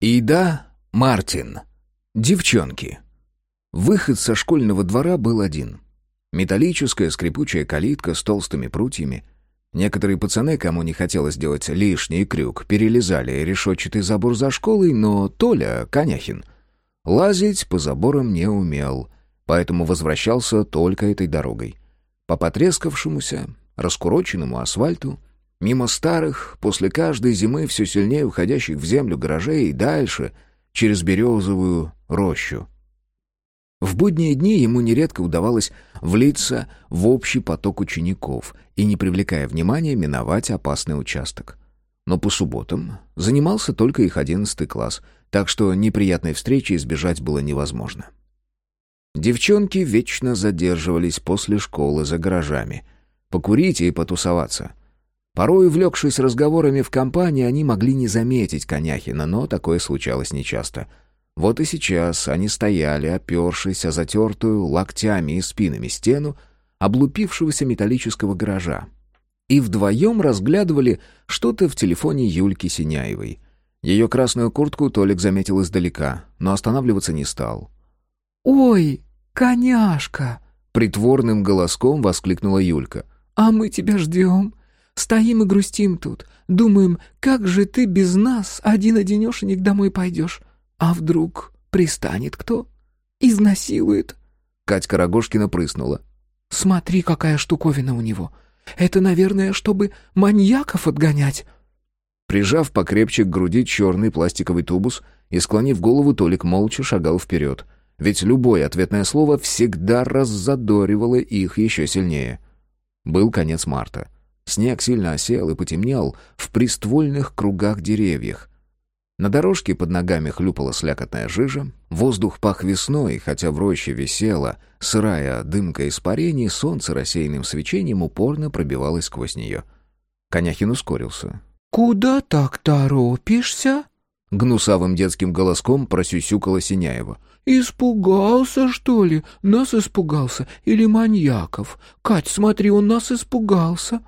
И да, Мартин. Девчонки. Выход со школьного двора был один. Металлическая скрипучая калитка с толстыми прутьями. Некоторые пацаны, кому не хотелось делать лишний крюк, перелезали решетчатый забор за школой, но Толя, Коняхин, лазить по заборам не умел, поэтому возвращался только этой дорогой. По потрескавшемуся, раскуроченному асфальту, мимо старых, после каждой зимы все сильнее уходящих в землю гаражей и дальше, через березовую рощу. В будние дни ему нередко удавалось влиться в общий поток учеников и, не привлекая внимания, миновать опасный участок. Но по субботам занимался только их одиннадцатый класс, так что неприятной встречи избежать было невозможно. Девчонки вечно задерживались после школы за гаражами. Покурить и потусоваться. Порой, увлекшись разговорами в компании, они могли не заметить Коняхина, но такое случалось нечасто — вот и сейчас они стояли, опершись о затертую локтями и спинами стену облупившегося металлического гаража. И вдвоем разглядывали что-то в телефоне Юльки Синяевой. Ее красную куртку Толик заметил издалека, но останавливаться не стал. «Ой, коняшка!» — притворным голоском воскликнула Юлька. «А мы тебя ждем. Стоим и грустим тут. Думаем, как же ты без нас один-одинешенек домой пойдешь? А вдруг пристанет кто? Изнасилует?» Катька Рогожкина прыснула. «Смотри, какая штуковина у него. Это, наверное, чтобы маньяков отгонять». Прижав покрепче к груди черный пластиковый тубус и склонив голову, Толик молча шагал вперед. Ведь любое ответное слово всегда раззадоривало их еще сильнее. Был конец марта. Снег сильно осел и потемнел в приствольных кругах деревьях. На дорожке под ногами хлюпала слякотная жижа, воздух пах весной, хотя в роще висела сырая дымка испарений, солнце рассеянным свечением упорно пробивалось сквозь нее. Коняхин ускорился. «Куда так торопишься?» Гнусавым детским голоском просюсюкала Синяева. «Испугался, что ли? Нас испугался? Или маньяков? Кать, смотри, он нас испугался!»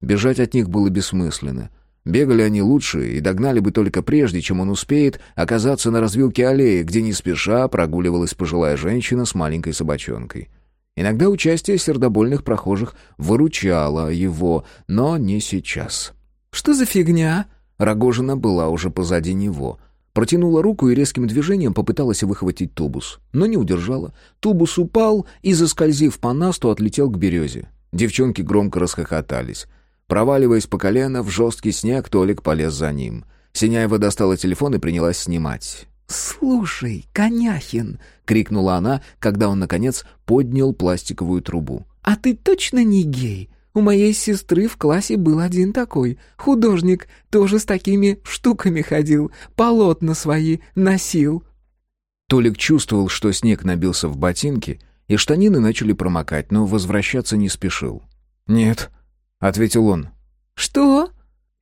Бежать от них было бессмысленно. Бегали они лучше и догнали бы только прежде, чем он успеет оказаться на развилке аллеи, где не спеша прогуливалась пожилая женщина с маленькой собачонкой. Иногда участие сердобольных прохожих выручало его, но не сейчас. «Что за фигня?» Рогожина была уже позади него. Протянула руку и резким движением попыталась выхватить тубус, но не удержала. Тубус упал и, заскользив по насту, отлетел к березе. Девчонки громко расхохотались. Проваливаясь по колено в жесткий снег, Толик полез за ним. Синяева достала телефон и принялась снимать. «Слушай, Коняхин!» — крикнула она, когда он, наконец, поднял пластиковую трубу. «А ты точно не гей? У моей сестры в классе был один такой. Художник, тоже с такими штуками ходил, полотна свои носил». Толик чувствовал, что снег набился в ботинки, и штанины начали промокать, но возвращаться не спешил. «Нет», — ответил он. «Что?»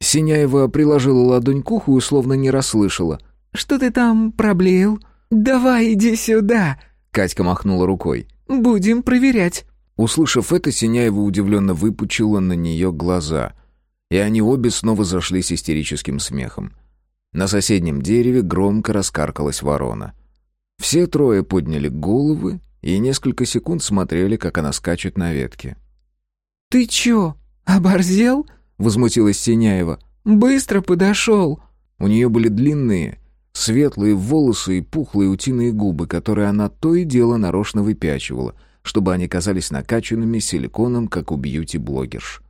Синяева приложила ладонь к уху и словно не расслышала. «Что ты там проблеял? Давай иди сюда!» Катька махнула рукой. «Будем проверять». Услышав это, Синяева удивленно выпучила на нее глаза. И они обе снова зашлись истерическим смехом. На соседнем дереве громко раскаркалась ворона. Все трое подняли головы и несколько секунд смотрели, как она скачет на ветке. «Ты чё, «Оборзел?» — возмутилась Синяева. «Быстро подошел!» У нее были длинные, светлые волосы и пухлые утиные губы, которые она то и дело нарочно выпячивала, чтобы они казались накачанными силиконом, как у бьюти-блогерш.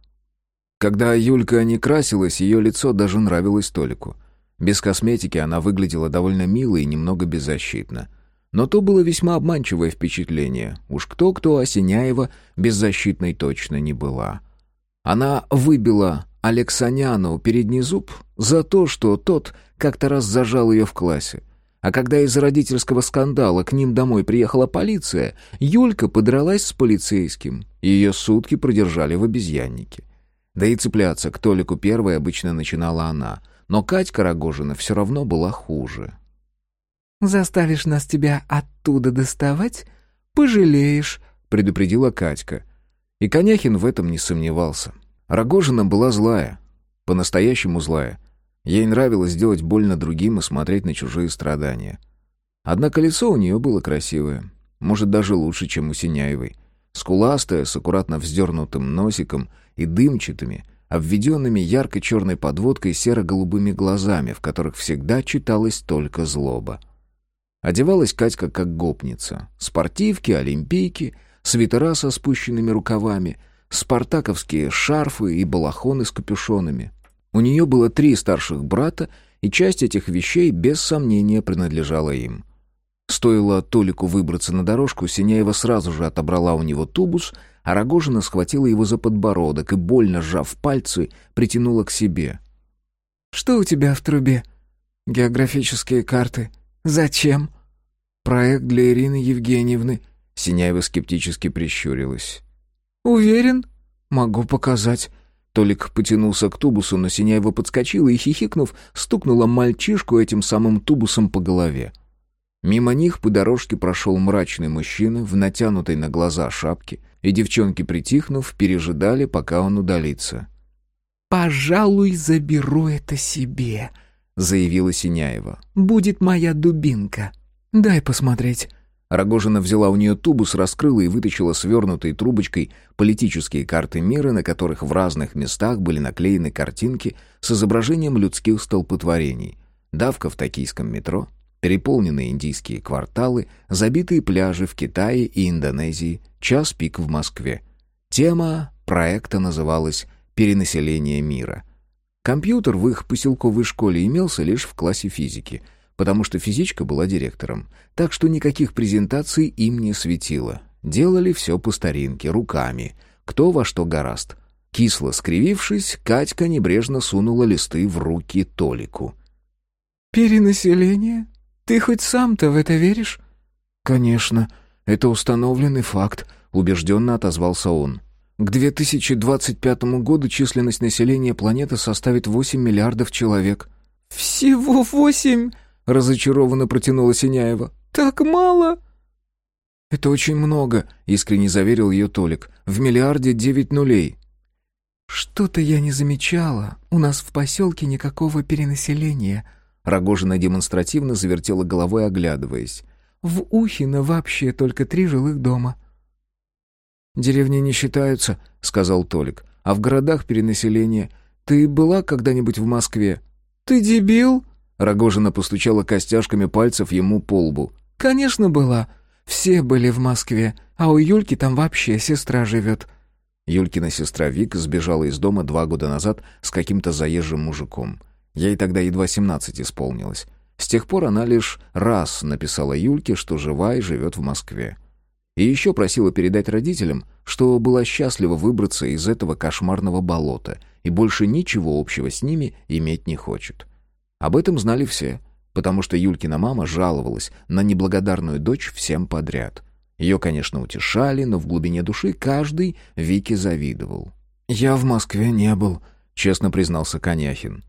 Когда Юлька не красилась, ее лицо даже нравилось Толику. Без косметики она выглядела довольно мило и немного беззащитно. Но то было весьма обманчивое впечатление. Уж кто-кто, а Синяева беззащитной точно не была. Она выбила Алексаняну передний зуб за то, что тот как-то раз зажал ее в классе. А когда из родительского скандала к ним домой приехала полиция, Юлька подралась с полицейским, и ее сутки продержали в обезьяннике. Да и цепляться к Толику первой обычно начинала она, но Катька Рогожина все равно была хуже. «Заставишь нас тебя оттуда доставать? Пожалеешь», — предупредила Катька. И Коняхин в этом не сомневался. Рогожина была злая, по-настоящему злая. Ей нравилось делать больно другим и смотреть на чужие страдания. Однако лицо у нее было красивое, может, даже лучше, чем у Синяевой. Скуластая, с аккуратно вздернутым носиком и дымчатыми, обведенными ярко-черной подводкой серо-голубыми глазами, в которых всегда читалась только злоба. Одевалась Катька как гопница. Спортивки, олимпийки, свитера со спущенными рукавами, спартаковские шарфы и балахоны с капюшонами. У нее было три старших брата, и часть этих вещей без сомнения принадлежала им. Стоило Толику выбраться на дорожку, Синяева сразу же отобрала у него тубус, а Рогожина схватила его за подбородок и, больно сжав пальцы, притянула к себе. «Что у тебя в трубе?» «Географические карты. Зачем?» «Проект для Ирины Евгеньевны». Синяева скептически прищурилась. «Уверен?» «Могу показать». Толик потянулся к тубусу, но Синяева подскочила и, хихикнув, стукнула мальчишку этим самым тубусом по голове. Мимо них по дорожке прошел мрачный мужчина в натянутой на глаза шапке, и девчонки, притихнув, пережидали, пока он удалится. «Пожалуй, заберу это себе», — заявила Синяева. «Будет моя дубинка. Дай посмотреть». Рогожина взяла у нее тубус, раскрыла и вытащила свернутой трубочкой политические карты мира, на которых в разных местах были наклеены картинки с изображением людских столпотворений. Давка в токийском метро, переполненные индийские кварталы, забитые пляжи в Китае и Индонезии, час пик в Москве. Тема проекта называлась «Перенаселение мира». Компьютер в их поселковой школе имелся лишь в классе физики, потому что физичка была директором, так что никаких презентаций им не светило. Делали все по старинке, руками, кто во что гораст. Кисло скривившись, Катька небрежно сунула листы в руки Толику. «Перенаселение?» Ты хоть сам-то в это веришь?» «Конечно, это установленный факт», — убежденно отозвался он. «К 2025 году численность населения планеты составит 8 миллиардов человек». «Всего восемь?» — разочарованно протянула Синяева. «Так мало?» «Это очень много», — искренне заверил ее Толик. «В миллиарде девять нулей». «Что-то я не замечала. У нас в поселке никакого перенаселения», Рогожина демонстративно завертела головой, оглядываясь. «В Ухино вообще только три жилых дома». «Деревни не считаются», — сказал Толик. «А в городах перенаселение. Ты была когда-нибудь в Москве?» «Ты дебил?» Рогожина постучала костяшками пальцев ему по лбу. «Конечно была. Все были в Москве, а у Юльки там вообще сестра живет». Юлькина сестра Вика сбежала из дома два года назад с каким-то заезжим мужиком. Ей тогда едва семнадцать исполнилось. С тех пор она лишь раз написала Юльке, что жива и живет в Москве. И еще просила передать родителям, что была счастлива выбраться из этого кошмарного болота и больше ничего общего с ними иметь не хочет. Об этом знали все, потому что Юлькина мама жаловалась на неблагодарную дочь всем подряд. Ее, конечно, утешали, но в глубине души каждый Вике завидовал. «Я в Москве не был», — честно признался Коняхин.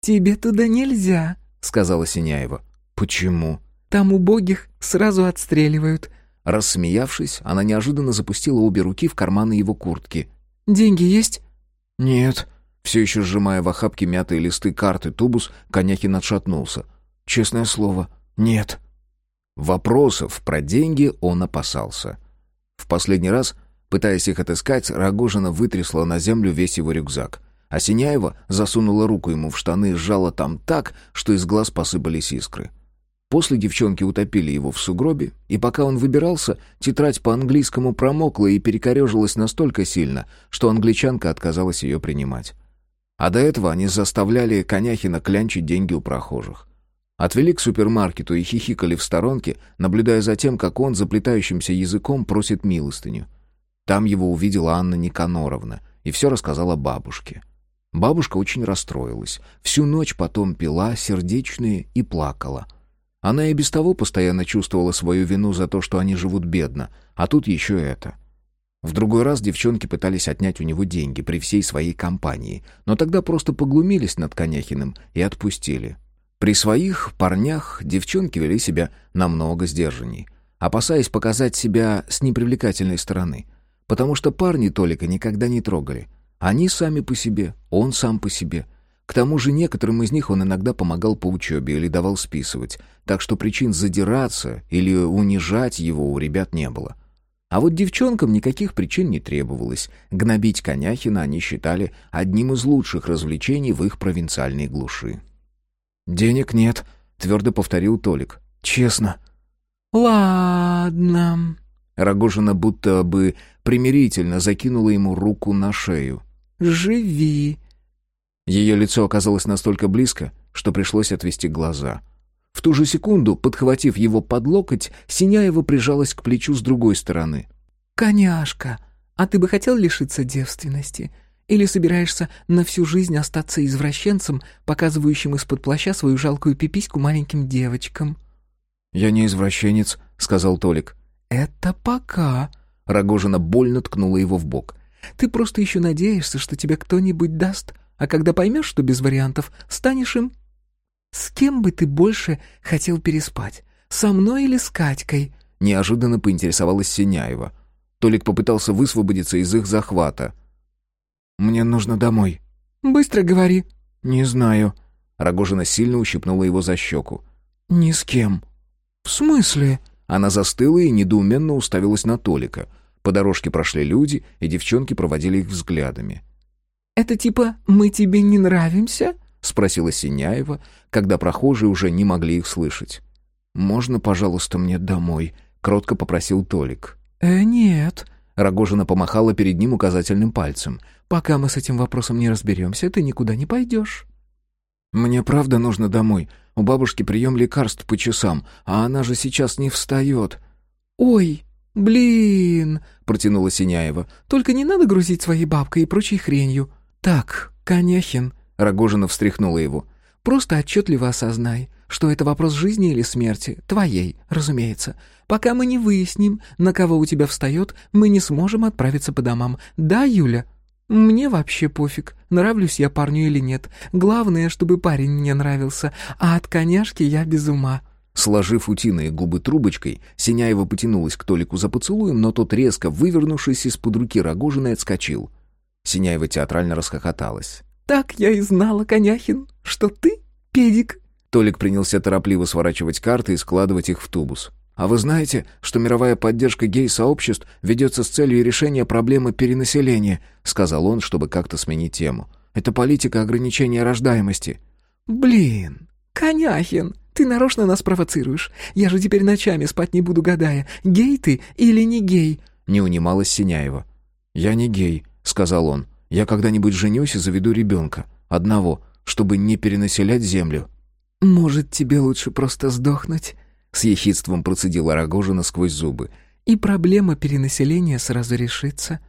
«Тебе туда нельзя», — сказала Синяева. «Почему?» «Там убогих сразу отстреливают». Рассмеявшись, она неожиданно запустила обе руки в карманы его куртки. «Деньги есть?» «Нет». Все еще сжимая в охапке мятые листы карты тубус, Коняхин отшатнулся. «Честное слово, нет». Вопросов про деньги он опасался. В последний раз, пытаясь их отыскать, Рогожина вытрясла на землю весь его рюкзак. А Синяева засунула руку ему в штаны и сжала там так, что из глаз посыпались искры. После девчонки утопили его в сугробе, и пока он выбирался, тетрадь по-английскому промокла и перекорежилась настолько сильно, что англичанка отказалась ее принимать. А до этого они заставляли Коняхина клянчить деньги у прохожих. Отвели к супермаркету и хихикали в сторонке, наблюдая за тем, как он заплетающимся языком просит милостыню. Там его увидела Анна Никаноровна и все рассказала бабушке. Бабушка очень расстроилась. Всю ночь потом пила сердечные и плакала. Она и без того постоянно чувствовала свою вину за то, что они живут бедно, а тут еще это. В другой раз девчонки пытались отнять у него деньги при всей своей компании, но тогда просто поглумились над Коняхиным и отпустили. При своих парнях девчонки вели себя намного сдержанней, опасаясь показать себя с непривлекательной стороны, потому что парни Толика никогда не трогали — они сами по себе, он сам по себе. К тому же некоторым из них он иногда помогал по учебе или давал списывать, так что причин задираться или унижать его у ребят не было. А вот девчонкам никаких причин не требовалось. Гнобить Коняхина они считали одним из лучших развлечений в их провинциальной глуши. «Денег нет», — твердо повторил Толик. «Честно». «Ладно». Рогожина будто бы примирительно закинула ему руку на шею. «Живи». Ее лицо оказалось настолько близко, что пришлось отвести глаза. В ту же секунду, подхватив его под локоть, Синяева прижалась к плечу с другой стороны. «Коняшка, а ты бы хотел лишиться девственности? Или собираешься на всю жизнь остаться извращенцем, показывающим из-под плаща свою жалкую пипиську маленьким девочкам?» «Я не извращенец», — сказал Толик. «Это пока», — Рогожина больно ткнула его в бок. «Ты просто еще надеешься, что тебе кто-нибудь даст, а когда поймешь, что без вариантов, станешь им «С кем бы ты больше хотел переспать? Со мной или с Катькой?» Неожиданно поинтересовалась Синяева. Толик попытался высвободиться из их захвата. «Мне нужно домой». «Быстро говори». «Не знаю». Рогожина сильно ущипнула его за щеку. «Ни с кем». «В смысле?» Она застыла и недоуменно уставилась на Толика. По дорожке прошли люди, и девчонки проводили их взглядами. «Это типа «мы тебе не нравимся»?» — спросила Синяева, когда прохожие уже не могли их слышать. «Можно, пожалуйста, мне домой?» — кротко попросил Толик. «Э, нет». Рогожина помахала перед ним указательным пальцем. «Пока мы с этим вопросом не разберемся, ты никуда не пойдешь». «Мне правда нужно домой. У бабушки прием лекарств по часам, а она же сейчас не встает». «Ой, блин!» — протянула Синяева. «Только не надо грузить своей бабкой и прочей хренью. Так, Коняхин, Рогожина встряхнула его. «Просто отчетливо осознай, что это вопрос жизни или смерти, твоей, разумеется. Пока мы не выясним, на кого у тебя встает, мы не сможем отправиться по домам. Да, Юля?» «Мне вообще пофиг, нравлюсь я парню или нет. Главное, чтобы парень мне нравился, а от коняшки я без ума». Сложив утиные губы трубочкой, Синяева потянулась к Толику за поцелуем, но тот, резко вывернувшись из-под руки Рогожиной, отскочил. Синяева театрально расхохоталась. «Так я и знала, Коняхин, что ты педик». Толик принялся торопливо сворачивать карты и складывать их в тубус. «А вы знаете, что мировая поддержка гей-сообществ ведется с целью решения проблемы перенаселения?» — сказал он, чтобы как-то сменить тему. «Это политика ограничения рождаемости». «Блин, Коняхин, ты нарочно нас провоцируешь. Я же теперь ночами спать не буду, гадая, гей ты или не гей?» — не унималась Синяева. «Я не гей», — сказал он. Я когда-нибудь женюсь и заведу ребенка. Одного, чтобы не перенаселять землю». «Может, тебе лучше просто сдохнуть?» С ехидством процедила Рогожина сквозь зубы. «И проблема перенаселения сразу решится».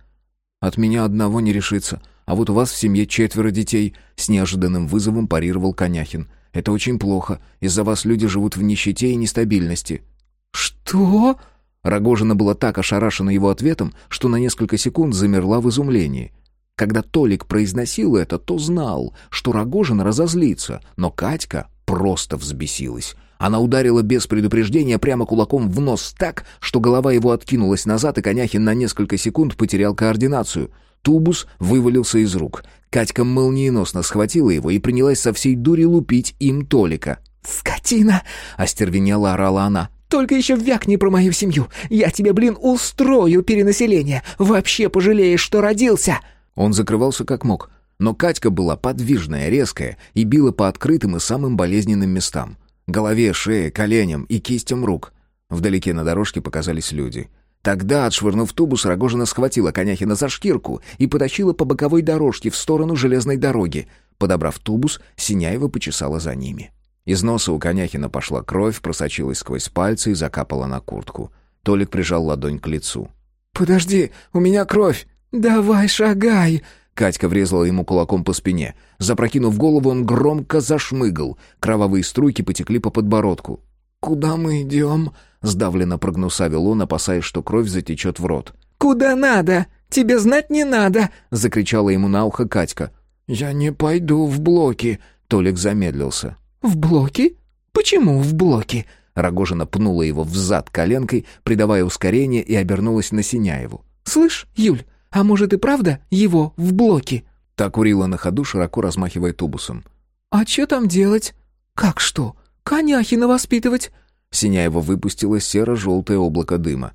«От меня одного не решится. А вот у вас в семье четверо детей», — с неожиданным вызовом парировал Коняхин. «Это очень плохо. Из-за вас люди живут в нищете и нестабильности». «Что?» Рогожина была так ошарашена его ответом, что на несколько секунд замерла в изумлении. Когда Толик произносил это, то знал, что Рогожин разозлится, но Катька просто взбесилась. Она ударила без предупреждения прямо кулаком в нос так, что голова его откинулась назад, и Коняхин на несколько секунд потерял координацию. Тубус вывалился из рук. Катька молниеносно схватила его и принялась со всей дури лупить им Толика. «Скотина!» — остервенела орала она. «Только еще вякни про мою семью! Я тебе, блин, устрою перенаселение! Вообще пожалеешь, что родился!» Он закрывался как мог, но Катька была подвижная, резкая и била по открытым и самым болезненным местам. Голове, шее, коленям и кистям рук. Вдалеке на дорожке показались люди. Тогда, отшвырнув тубус, Рогожина схватила Коняхина за шкирку и потащила по боковой дорожке в сторону железной дороги. Подобрав тубус, Синяева почесала за ними. Из носа у Коняхина пошла кровь, просочилась сквозь пальцы и закапала на куртку. Толик прижал ладонь к лицу. «Подожди, у меня кровь!» «Давай шагай!» Катька врезала ему кулаком по спине. Запрокинув голову, он громко зашмыгал. Кровавые струйки потекли по подбородку. «Куда мы идем?» — сдавленно прогнусавил он, опасаясь, что кровь затечет в рот. «Куда надо? Тебе знать не надо!» — закричала ему на ухо Катька. «Я не пойду в блоки!» — Толик замедлился. «В блоки? Почему в блоки?» Рогожина пнула его в зад коленкой, придавая ускорение, и обернулась на Синяеву. «Слышь, Юль, а может и правда его в блоке?» Та курила на ходу, широко размахивая тубусом. «А что там делать?» «Как что? Коняхина воспитывать?» Синяева выпустила серо-желтое облако дыма.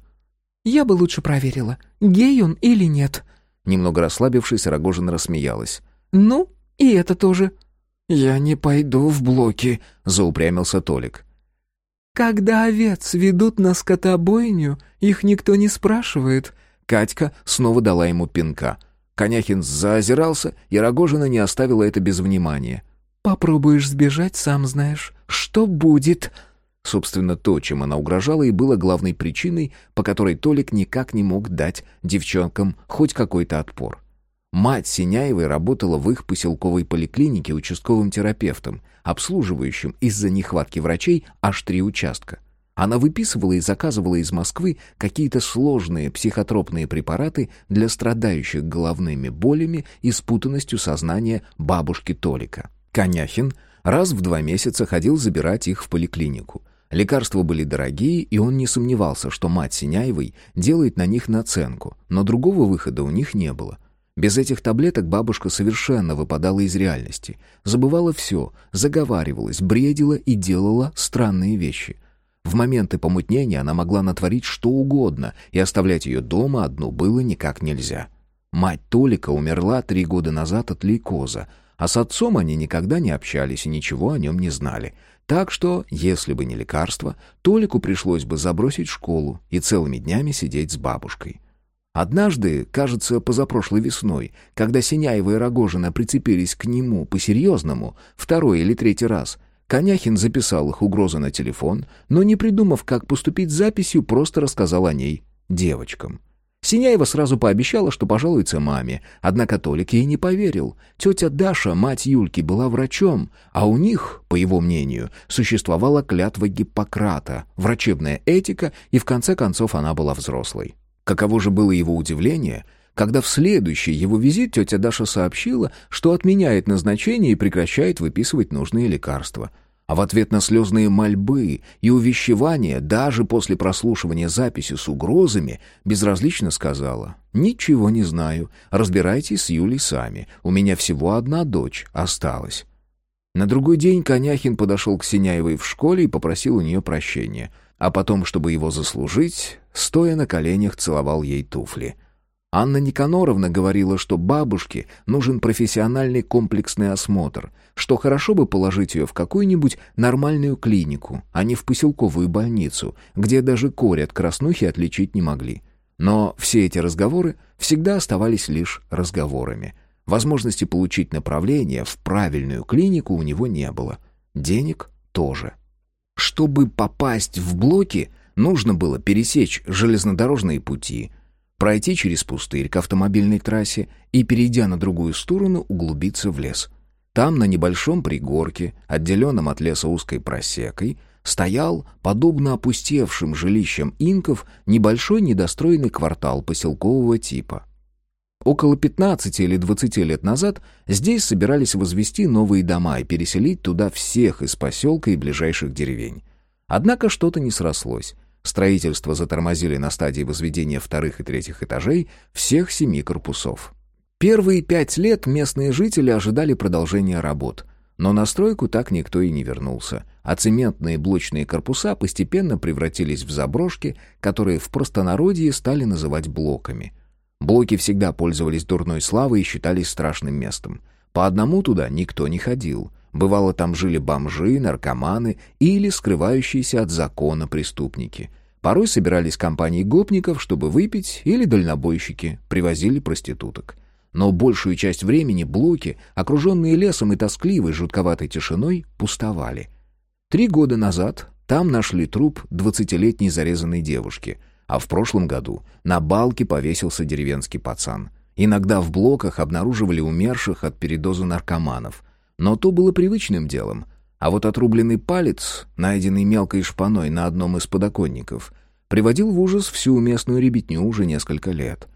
«Я бы лучше проверила, гей он или нет». Немного расслабившись, Рогожин рассмеялась. «Ну, и это тоже». «Я не пойду в блоки», — заупрямился Толик. «Когда овец ведут на скотобойню, их никто не спрашивает». Катька снова дала ему пинка. Коняхин заозирался, и Рогожина не оставила это без внимания. «Попробуешь сбежать, сам знаешь. Что будет?» Собственно, то, чем она угрожала, и было главной причиной, по которой Толик никак не мог дать девчонкам хоть какой-то отпор. Мать Синяевой работала в их поселковой поликлинике участковым терапевтом, обслуживающим из-за нехватки врачей аж три участка. Она выписывала и заказывала из Москвы какие-то сложные психотропные препараты для страдающих головными болями и спутанностью сознания бабушки Толика. Коняхин раз в два месяца ходил забирать их в поликлинику. Лекарства были дорогие, и он не сомневался, что мать Синяевой делает на них наценку, но другого выхода у них не было. Без этих таблеток бабушка совершенно выпадала из реальности. Забывала все, заговаривалась, бредила и делала странные вещи. В моменты помутнения она могла натворить что угодно, и оставлять ее дома одну было никак нельзя. Мать Толика умерла три года назад от лейкоза, а с отцом они никогда не общались и ничего о нем не знали. Так что, если бы не лекарство, Толику пришлось бы забросить школу и целыми днями сидеть с бабушкой. Однажды, кажется, позапрошлой весной, когда Синяева и Рогожина прицепились к нему по-серьезному, второй или третий раз, Коняхин записал их угрозы на телефон, но не придумав, как поступить с записью, просто рассказал о ней девочкам. Синяева сразу пообещала, что пожалуется маме, однако Толик ей не поверил. Тетя Даша, мать Юльки, была врачом, а у них, по его мнению, существовала клятва Гиппократа, врачебная этика, и в конце концов она была взрослой. Каково же было его удивление, когда в следующий его визит тетя Даша сообщила, что отменяет назначение и прекращает выписывать нужные лекарства — а в ответ на слезные мольбы и увещевания, даже после прослушивания записи с угрозами, безразлично сказала «Ничего не знаю, разбирайтесь с Юлей сами, у меня всего одна дочь осталась». На другой день Коняхин подошел к Синяевой в школе и попросил у нее прощения, а потом, чтобы его заслужить, стоя на коленях, целовал ей туфли. Анна Никаноровна говорила, что бабушке нужен профессиональный комплексный осмотр, что хорошо бы положить ее в какую-нибудь нормальную клинику, а не в поселковую больницу, где даже корь от краснухи отличить не могли. Но все эти разговоры всегда оставались лишь разговорами. Возможности получить направление в правильную клинику у него не было. Денег тоже. Чтобы попасть в блоки, нужно было пересечь железнодорожные пути – пройти через пустырь к автомобильной трассе и, перейдя на другую сторону, углубиться в лес. Там, на небольшом пригорке, отделенном от леса узкой просекой, стоял, подобно опустевшим жилищам инков, небольшой недостроенный квартал поселкового типа. Около 15 или 20 лет назад здесь собирались возвести новые дома и переселить туда всех из поселка и ближайших деревень. Однако что-то не срослось. Строительство затормозили на стадии возведения вторых и третьих этажей всех семи корпусов. Первые пять лет местные жители ожидали продолжения работ, но на стройку так никто и не вернулся, а цементные блочные корпуса постепенно превратились в заброшки, которые в простонародье стали называть блоками. Блоки всегда пользовались дурной славой и считались страшным местом. По одному туда никто не ходил — Бывало, там жили бомжи, наркоманы или скрывающиеся от закона преступники. Порой собирались компании гопников, чтобы выпить, или дальнобойщики привозили проституток. Но большую часть времени блоки, окруженные лесом и тоскливой жутковатой тишиной, пустовали. Три года назад там нашли труп двадцатилетней зарезанной девушки, а в прошлом году на балке повесился деревенский пацан. Иногда в блоках обнаруживали умерших от передоза наркоманов — но то было привычным делом. А вот отрубленный палец, найденный мелкой шпаной на одном из подоконников, приводил в ужас всю местную ребятню уже несколько лет.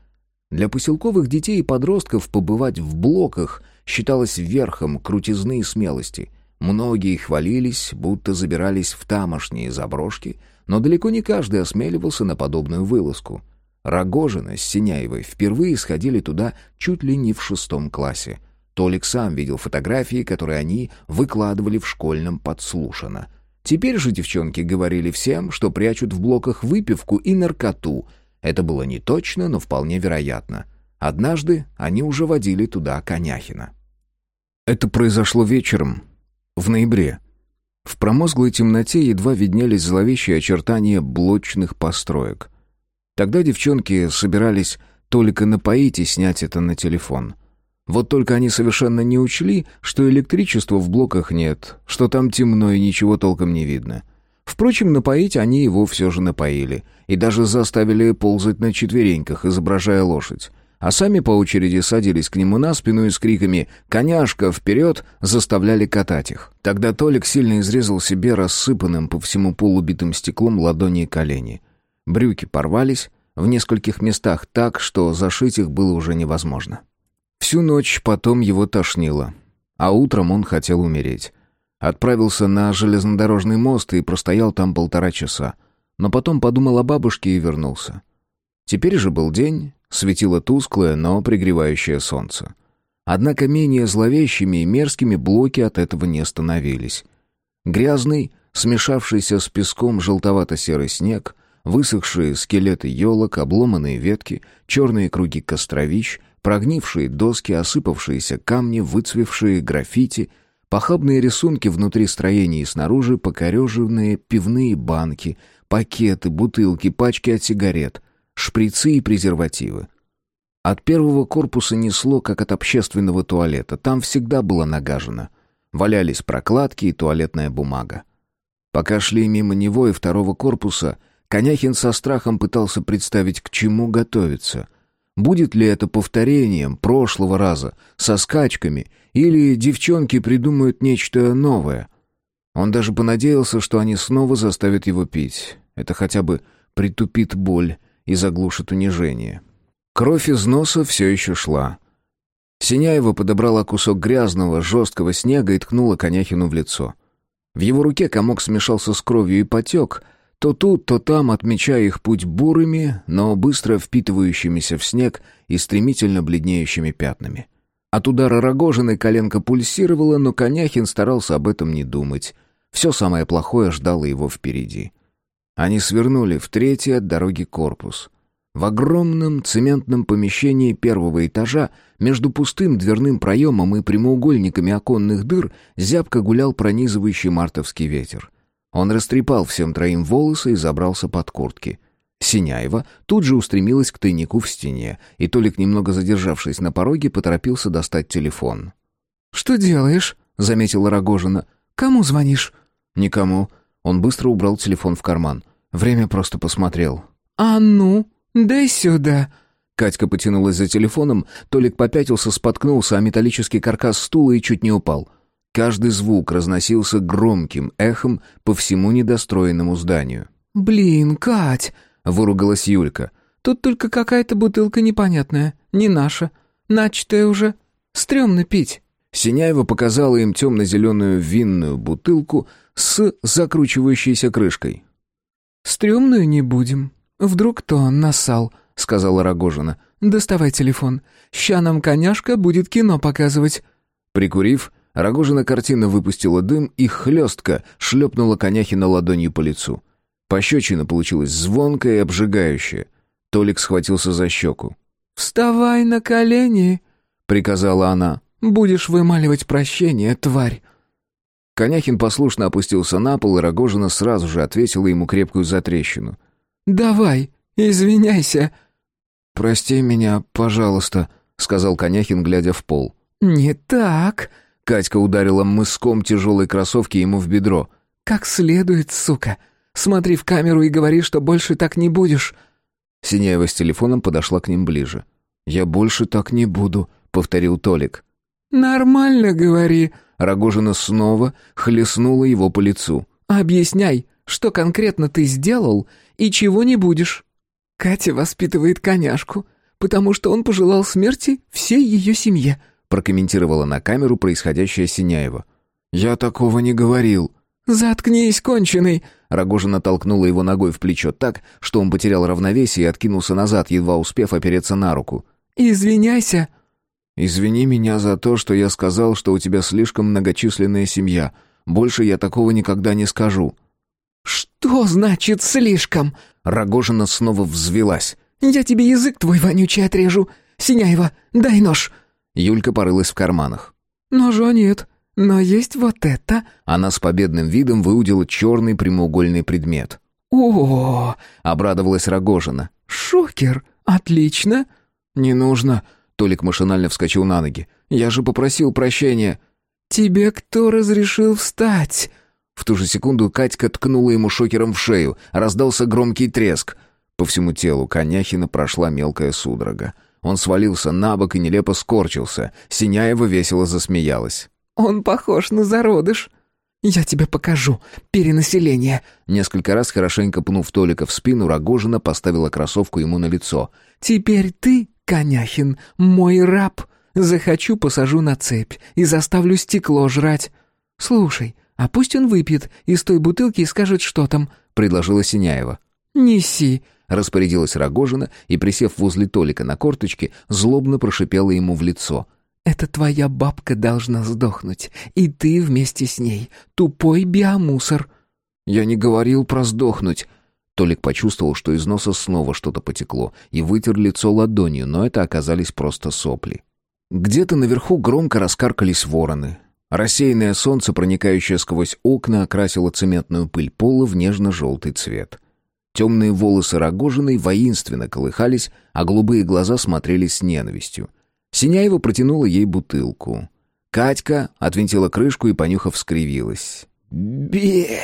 Для поселковых детей и подростков побывать в блоках считалось верхом крутизны и смелости. Многие хвалились, будто забирались в тамошние заброшки, но далеко не каждый осмеливался на подобную вылазку. Рогожина с Синяевой впервые сходили туда чуть ли не в шестом классе — Толик сам видел фотографии, которые они выкладывали в школьном подслушано. Теперь же девчонки говорили всем, что прячут в блоках выпивку и наркоту. Это было не точно, но вполне вероятно. Однажды они уже водили туда Коняхина. Это произошло вечером, в ноябре. В промозглой темноте едва виднелись зловещие очертания блочных построек. Тогда девчонки собирались только напоить и снять это на телефон. Вот только они совершенно не учли, что электричества в блоках нет, что там темно и ничего толком не видно. Впрочем, напоить они его все же напоили и даже заставили ползать на четвереньках, изображая лошадь а сами по очереди садились к нему на спину и с криками «Коняшка, вперед!» заставляли катать их. Тогда Толик сильно изрезал себе рассыпанным по всему полу битым стеклом ладони и колени. Брюки порвались в нескольких местах так, что зашить их было уже невозможно. Всю ночь потом его тошнило, а утром он хотел умереть. Отправился на железнодорожный мост и простоял там полтора часа. Но потом подумал о бабушке и вернулся. Теперь же был день, Светило тусклое, но пригревающее солнце. Однако менее зловещими и мерзкими блоки от этого не становились. Грязный, смешавшийся с песком желтовато-серый снег, высохшие скелеты елок, обломанные ветки, черные круги костровищ, прогнившие доски, осыпавшиеся камни, выцвевшие граффити, похабные рисунки внутри строений и снаружи, покореженные пивные банки, пакеты, бутылки, пачки от сигарет, шприцы и презервативы. От первого корпуса несло, как от общественного туалета. Там всегда было нагажено. Валялись прокладки и туалетная бумага. Пока шли мимо него и второго корпуса, Коняхин со страхом пытался представить, к чему готовиться. Будет ли это повторением прошлого раза, со скачками, или девчонки придумают нечто новое? Он даже понадеялся, что они снова заставят его пить. Это хотя бы притупит боль и заглушит унижение. Кровь из носа все еще шла. Синяева подобрала кусок грязного, жесткого снега и ткнула Коняхину в лицо. В его руке комок смешался с кровью и потек, то тут, то там, отмечая их путь бурыми, но быстро впитывающимися в снег и стремительно бледнеющими пятнами. От удара Рогожиной коленка пульсировала, но Коняхин старался об этом не думать. Все самое плохое ждало его впереди. Они свернули в третий от дороги корпус. В огромном цементном помещении первого этажа между пустым дверным проемом и прямоугольниками оконных дыр зябко гулял пронизывающий мартовский ветер. Он растрепал всем троим волосы и забрался под куртки. Синяева тут же устремилась к тайнику в стене, и Толик, немного задержавшись на пороге, поторопился достать телефон. «Что делаешь?» — заметила Рогожина. «Кому звонишь?» «Никому». Он быстро убрал телефон в карман. Время просто посмотрел. «А ну, дай сюда!» Катька потянулась за телефоном, Толик попятился, споткнулся о металлический каркас стула и чуть не упал. Каждый звук разносился громким эхом по всему недостроенному зданию. «Блин, Кать!» — выругалась Юлька. «Тут только какая-то бутылка непонятная, не наша. Начатая уже. Стремно пить». Синяева показала им темно-зеленую винную бутылку с закручивающейся крышкой. «Стремную не будем. Вдруг кто насал», — сказала Рогожина. «Доставай телефон. Ща нам коняшка будет кино показывать». Прикурив, Рогожина картина выпустила дым и хлестко шлепнула коняхина ладонью по лицу. Пощечина получилась звонкая и обжигающая. Толик схватился за щеку. «Вставай на колени», — приказала она. «Будешь вымаливать прощение, тварь». Коняхин послушно опустился на пол, и Рогожина сразу же отвесила ему крепкую затрещину. «Давай, извиняйся». «Прости меня, пожалуйста», — сказал Коняхин, глядя в пол. «Не так», — Катька ударила мыском тяжелой кроссовки ему в бедро. «Как следует, сука. Смотри в камеру и говори, что больше так не будешь». Синяева с телефоном подошла к ним ближе. «Я больше так не буду», — повторил Толик. «Нормально говори», Рогожина снова хлестнула его по лицу. «Объясняй, что конкретно ты сделал и чего не будешь?» «Катя воспитывает коняшку, потому что он пожелал смерти всей ее семье», прокомментировала на камеру происходящее Синяева. «Я такого не говорил». «Заткнись, конченый!» Рогожина толкнула его ногой в плечо так, что он потерял равновесие и откинулся назад, едва успев опереться на руку. «Извиняйся!» «Извини меня за то, что я сказал, что у тебя слишком многочисленная семья. Больше я такого никогда не скажу». «Что значит «слишком»?» Рогожина снова взвелась. «Я тебе язык твой вонючий отрежу. Синяева, дай нож». Юлька порылась в карманах. «Ножа нет, но есть вот это». Она с победным видом выудила черный прямоугольный предмет. «О, — обрадовалась Рогожина. шокер, отлично». «Не нужно», — Толик машинально вскочил на ноги. «Я же попросил прощения». «Тебе кто разрешил встать?» В ту же секунду Катька ткнула ему шокером в шею, раздался громкий треск. По всему телу Коняхина прошла мелкая судорога. Он свалился на бок и нелепо скорчился. Синяева весело засмеялась. «Он похож на зародыш». «Я тебе покажу. Перенаселение». Несколько раз хорошенько пнув Толика в спину, Рогожина поставила кроссовку ему на лицо. «Теперь ты, Коняхин, мой раб. Захочу, посажу на цепь и заставлю стекло жрать. Слушай, а пусть он выпьет из той бутылки и скажет, что там», — предложила Синяева. «Неси», — распорядилась Рогожина и, присев возле Толика на корточке, злобно прошипела ему в лицо. «Это твоя бабка должна сдохнуть, и ты вместе с ней, тупой биомусор». «Я не говорил про сдохнуть», Толик почувствовал, что из носа снова что-то потекло, и вытер лицо ладонью, но это оказались просто сопли. Где-то наверху громко раскаркались вороны. Рассеянное солнце, проникающее сквозь окна, окрасило цементную пыль пола в нежно-желтый цвет. Темные волосы Рогожиной воинственно колыхались, а голубые глаза смотрели с ненавистью. Синяева протянула ей бутылку. Катька отвинтила крышку и, понюхав, скривилась. «Бе!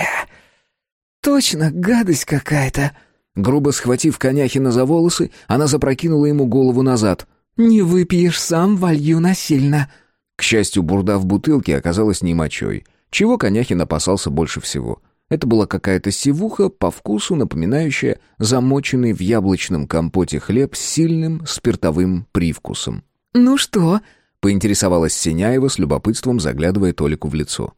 Точно гадость какая-то!» Грубо схватив Коняхина за волосы, она запрокинула ему голову назад. «Не выпьешь сам, волью насильно!» К счастью, бурда в бутылке оказалась не мочой, чего Коняхин опасался больше всего. Это была какая-то сивуха, по вкусу напоминающая замоченный в яблочном компоте хлеб с сильным спиртовым привкусом. «Ну что?» — поинтересовалась Синяева с любопытством, заглядывая Толику в лицо.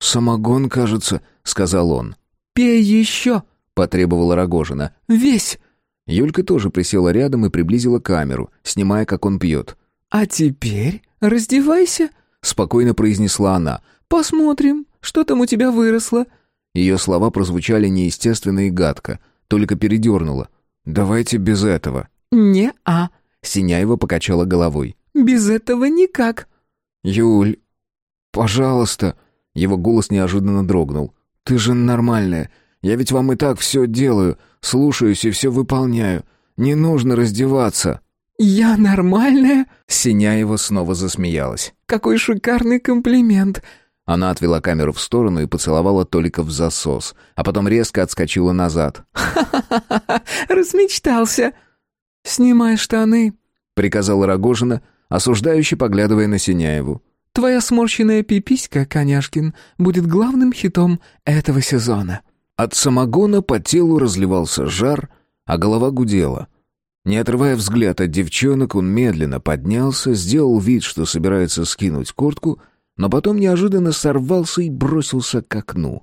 «Самогон, кажется», — сказал он. «Пей еще!» — потребовала Рогожина. «Весь!» Юлька тоже присела рядом и приблизила камеру, снимая, как он пьет. «А теперь раздевайся», — спокойно произнесла она. «Посмотрим, что там у тебя выросло». Ее слова прозвучали неестественно и гадко, только передернула. «Давайте без этого». «Не-а», — Синяева покачала головой. «Без этого никак». «Юль, пожалуйста». Его голос неожиданно дрогнул. «Ты же нормальная. Я ведь вам и так все делаю, слушаюсь и все выполняю. Не нужно раздеваться». «Я нормальная?» Синяева снова засмеялась. «Какой шикарный комплимент!» Она отвела камеру в сторону и поцеловала Толика в засос, а потом резко отскочила назад. «Ха-ха-ха! Размечтался!» «Снимай штаны!» — приказала Рогожина, осуждающе поглядывая на Синяеву. «Твоя сморщенная пиписька, Коняшкин, будет главным хитом этого сезона». От самогона по телу разливался жар, а голова гудела — не отрывая взгляд от девчонок, он медленно поднялся, сделал вид, что собирается скинуть куртку, но потом неожиданно сорвался и бросился к окну.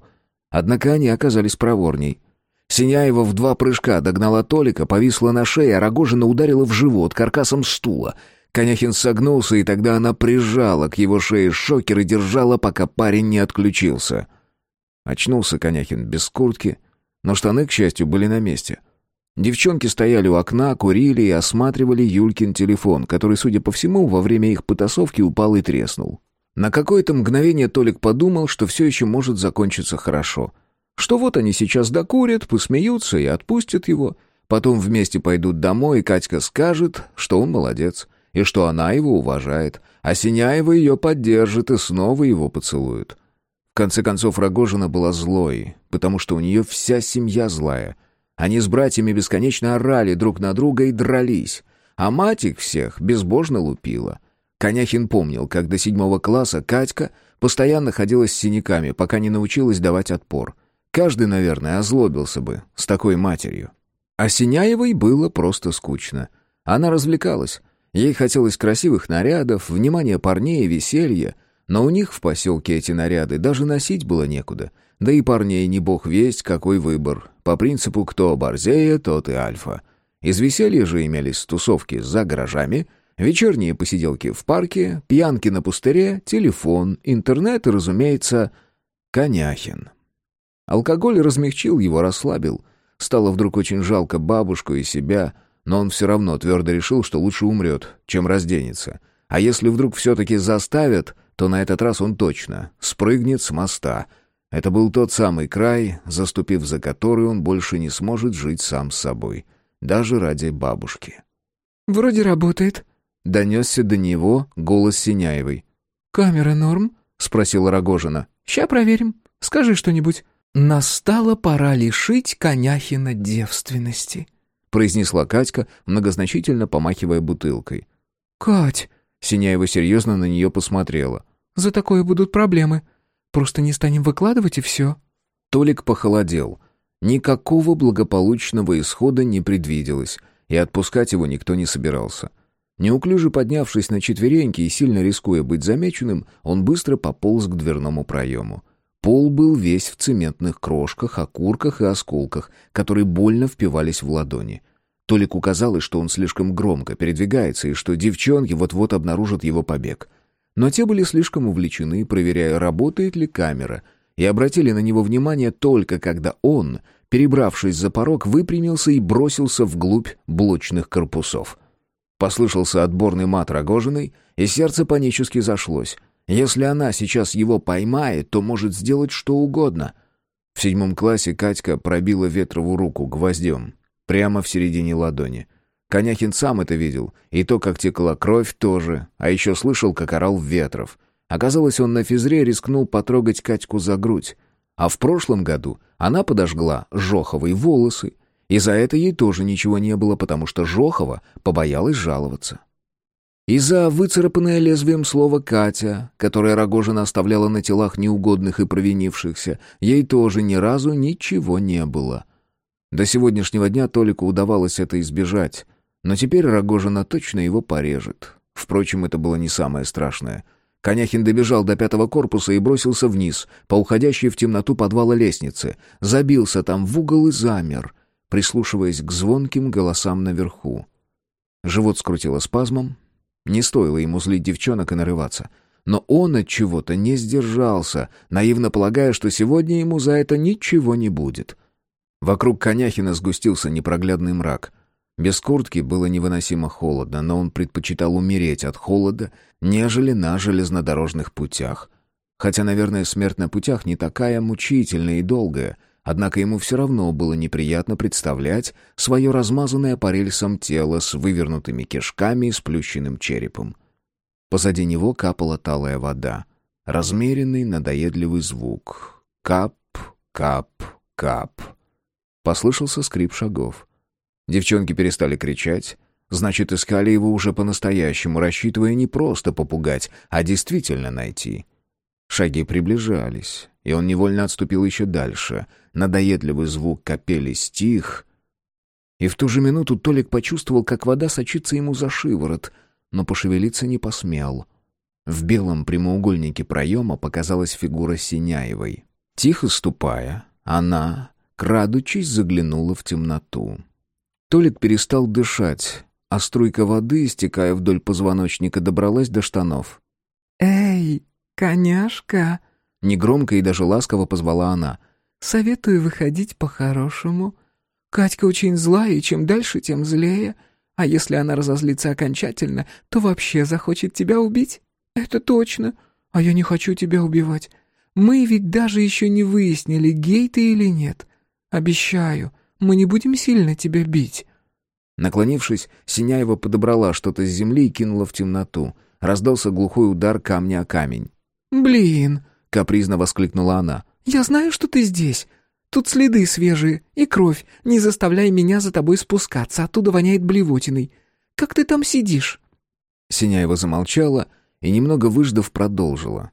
Однако они оказались проворней. Синяева в два прыжка догнала Толика, повисла на шее, а Рогожина ударила в живот каркасом стула. Коняхин согнулся, и тогда она прижала к его шее шокер и держала, пока парень не отключился. Очнулся Коняхин без куртки, но штаны, к счастью, были на месте — Девчонки стояли у окна, курили и осматривали Юлькин телефон, который, судя по всему, во время их потасовки упал и треснул. На какое-то мгновение Толик подумал, что все еще может закончиться хорошо. Что вот они сейчас докурят, посмеются и отпустят его. Потом вместе пойдут домой, и Катька скажет, что он молодец, и что она его уважает, а Синяева ее поддержит и снова его поцелует. В конце концов, Рогожина была злой, потому что у нее вся семья злая — они с братьями бесконечно орали друг на друга и дрались, а мать их всех безбожно лупила. Коняхин помнил, как до седьмого класса Катька постоянно ходила с синяками, пока не научилась давать отпор. Каждый, наверное, озлобился бы с такой матерью. А Синяевой было просто скучно. Она развлекалась. Ей хотелось красивых нарядов, внимания парней и веселья, но у них в поселке эти наряды даже носить было некуда. Да и парней не бог весть, какой выбор. По принципу «кто борзее, тот и альфа». Из веселья же имелись тусовки за гаражами, Вечерние посиделки в парке, пьянки на пустыре, телефон, интернет и, разумеется, Коняхин. Алкоголь размягчил его, расслабил. Стало вдруг очень жалко бабушку и себя, но он все равно твердо решил, что лучше умрет, чем разденется. А если вдруг все-таки заставят, то на этот раз он точно спрыгнет с моста. Это был тот самый край, заступив за который он больше не сможет жить сам с собой, даже ради бабушки. «Вроде работает», — донесся до него голос Синяевой. «Камера норм?» — спросила Рогожина. «Ща проверим. Скажи что-нибудь». «Настала пора лишить Коняхина девственности», — произнесла Катька, многозначительно помахивая бутылкой. «Кать!» — Синяева серьезно на нее посмотрела. «За такое будут проблемы. Просто не станем выкладывать и все». Толик похолодел. Никакого благополучного исхода не предвиделось, и отпускать его никто не собирался. Неуклюже поднявшись на четвереньки и сильно рискуя быть замеченным, он быстро пополз к дверному проему. Пол был весь в цементных крошках, окурках и осколках, которые больно впивались в ладони. Толику казалось, что он слишком громко передвигается и что девчонки вот-вот обнаружат его побег. Но те были слишком увлечены, проверяя, работает ли камера, и обратили на него внимание только когда он, перебравшись за порог, выпрямился и бросился вглубь блочных корпусов. Послышался отборный мат Рогожиной, и сердце панически зашлось — если она сейчас его поймает, то может сделать что угодно. В седьмом классе Катька пробила Ветрову руку гвоздем, прямо в середине ладони. Коняхин сам это видел, и то, как текла кровь, тоже, а еще слышал, как орал Ветров. Оказалось, он на физре рискнул потрогать Катьку за грудь. А в прошлом году она подожгла Жоховой волосы, и за это ей тоже ничего не было, потому что Жохова побоялась жаловаться. И за выцарапанное лезвием слово «Катя», которое Рогожина оставляла на телах неугодных и провинившихся, ей тоже ни разу ничего не было. До сегодняшнего дня Толику удавалось это избежать, но теперь Рогожина точно его порежет. Впрочем, это было не самое страшное. Коняхин добежал до пятого корпуса и бросился вниз, по уходящей в темноту подвала лестницы, забился там в угол и замер, прислушиваясь к звонким голосам наверху. Живот скрутило спазмом, не стоило ему злить девчонок и нарываться. Но он от чего-то не сдержался, наивно полагая, что сегодня ему за это ничего не будет. Вокруг Коняхина сгустился непроглядный мрак. Без куртки было невыносимо холодно, но он предпочитал умереть от холода, нежели на железнодорожных путях. Хотя, наверное, смерть на путях не такая мучительная и долгая — Однако ему все равно было неприятно представлять свое размазанное по рельсам тело с вывернутыми кишками и сплющенным черепом. Позади него капала талая вода. Размеренный, надоедливый звук. Кап, кап, кап. Послышался скрип шагов. Девчонки перестали кричать. Значит, искали его уже по-настоящему, рассчитывая не просто попугать, а действительно найти. Шаги приближались, и он невольно отступил еще дальше. Надоедливый звук капели стих. И в ту же минуту Толик почувствовал, как вода сочится ему за шиворот, но пошевелиться не посмел. В белом прямоугольнике проема показалась фигура Синяевой. Тихо ступая, она, крадучись, заглянула в темноту. Толик перестал дышать, а струйка воды, стекая вдоль позвоночника, добралась до штанов. «Эй, коняшка!» Негромко и даже ласково позвала она. «Советую выходить по-хорошему. Катька очень злая, и чем дальше, тем злее. А если она разозлится окончательно, то вообще захочет тебя убить. Это точно. А я не хочу тебя убивать. Мы ведь даже еще не выяснили, гей ты или нет. Обещаю, мы не будем сильно тебя бить». Наклонившись, Синяева подобрала что-то с земли и кинула в темноту. Раздался глухой удар камня о камень. «Блин!» — капризно воскликнула она. «Я знаю, что ты здесь. Тут следы свежие и кровь. Не заставляй меня за тобой спускаться, оттуда воняет блевотиной. Как ты там сидишь?» Синяева замолчала и, немного выждав, продолжила.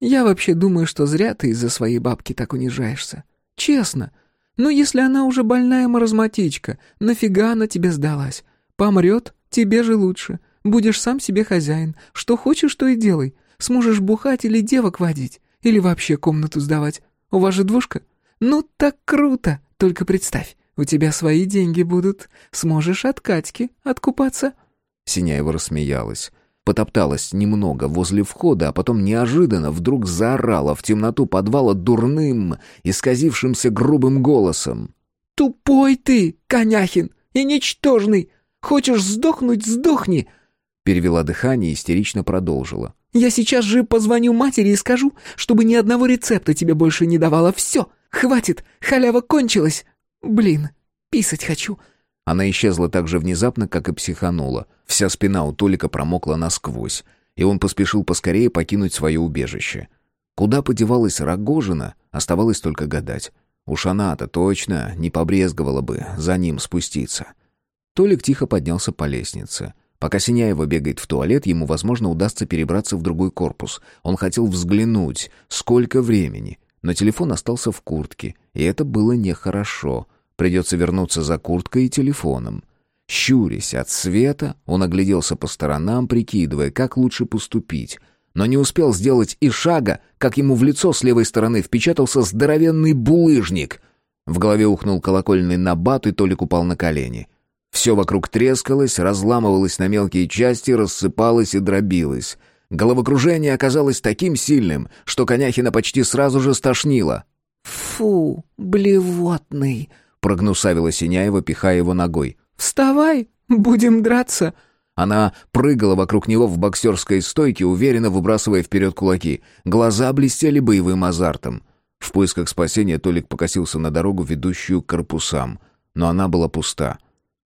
«Я вообще думаю, что зря ты из-за своей бабки так унижаешься. Честно. Но если она уже больная маразматичка, нафига она тебе сдалась? Помрет, тебе же лучше. Будешь сам себе хозяин. Что хочешь, то и делай. Сможешь бухать или девок водить. Или вообще комнату сдавать? У вас же двушка? Ну так круто! Только представь, у тебя свои деньги будут. Сможешь от Катьки откупаться». Синяева рассмеялась. Потопталась немного возле входа, а потом неожиданно вдруг заорала в темноту подвала дурным, исказившимся грубым голосом. «Тупой ты, Коняхин, и ничтожный! Хочешь сдохнуть — сдохни!» Перевела дыхание и истерично продолжила. «Я сейчас же позвоню матери и скажу, чтобы ни одного рецепта тебе больше не давала. Все, хватит, халява кончилась. Блин, писать хочу. Она исчезла так же внезапно, как и психанула. Вся спина у Толика промокла насквозь, и он поспешил поскорее покинуть свое убежище. Куда подевалась Рогожина, оставалось только гадать. Уж она-то точно не побрезговала бы за ним спуститься. Толик тихо поднялся по лестнице. Пока Синяева бегает в туалет, ему, возможно, удастся перебраться в другой корпус. Он хотел взглянуть, сколько времени. Но телефон остался в куртке, и это было нехорошо. Придется вернуться за курткой и телефоном. Щурясь от света, он огляделся по сторонам, прикидывая, как лучше поступить. Но не успел сделать и шага, как ему в лицо с левой стороны впечатался здоровенный булыжник. В голове ухнул колокольный набат, и Толик упал на колени. Все вокруг трескалось, разламывалось на мелкие части, рассыпалось и дробилось. Головокружение оказалось таким сильным, что Коняхина почти сразу же стошнило. «Фу, блевотный!» прогнусавила Синяева, пихая его ногой. «Вставай, будем драться!» Она прыгала вокруг него в боксерской стойке, уверенно выбрасывая вперед кулаки. Глаза блестели боевым азартом. В поисках спасения Толик покосился на дорогу, ведущую к корпусам. Но она была пуста.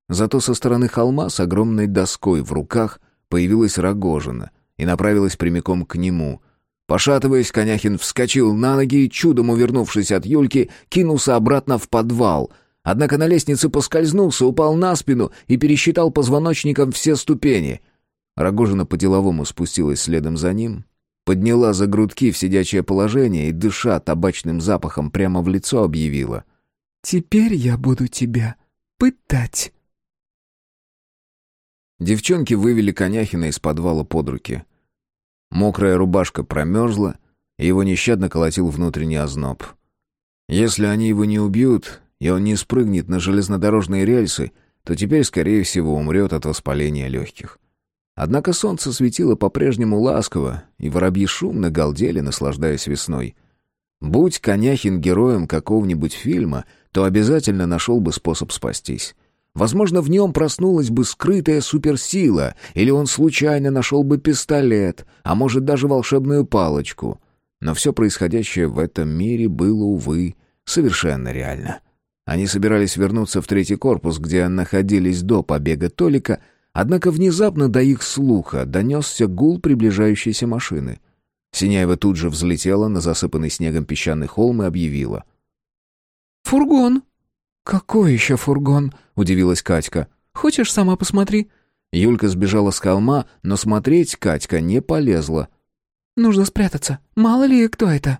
Зато со стороны холма с огромной доской в руках появилась Рогожина и направилась прямиком к нему. Пошатываясь, Коняхин вскочил на ноги и, чудом увернувшись от Юльки, кинулся обратно в подвал — Однако на лестнице поскользнулся, упал на спину и пересчитал позвоночником все ступени. Рогожина по-деловому спустилась следом за ним, подняла за грудки в сидячее положение и, дыша табачным запахом, прямо в лицо объявила. «Теперь я буду тебя пытать». Девчонки вывели Коняхина из подвала под руки. Мокрая рубашка промерзла, и его нещадно колотил внутренний озноб. Если они его не убьют, и он не спрыгнет на железнодорожные рельсы, то теперь, скорее всего, умрет от воспаления легких. Однако солнце светило по-прежнему ласково, и воробьи шумно галдели, наслаждаясь весной. Будь Коняхин героем какого-нибудь фильма, то обязательно нашел бы способ спастись. Возможно, в нем проснулась бы скрытая суперсила, или он случайно нашел бы пистолет, а может даже волшебную палочку. Но все происходящее в этом мире было, увы, совершенно реально. Они собирались вернуться в третий корпус, где находились до побега Толика, однако внезапно до их слуха донесся гул приближающейся машины. Синяева тут же взлетела на засыпанный снегом песчаный холм и объявила. «Фургон!» «Какой еще фургон?» — удивилась Катька. «Хочешь, сама посмотри?» Юлька сбежала с холма, но смотреть Катька не полезла. «Нужно спрятаться. Мало ли кто это».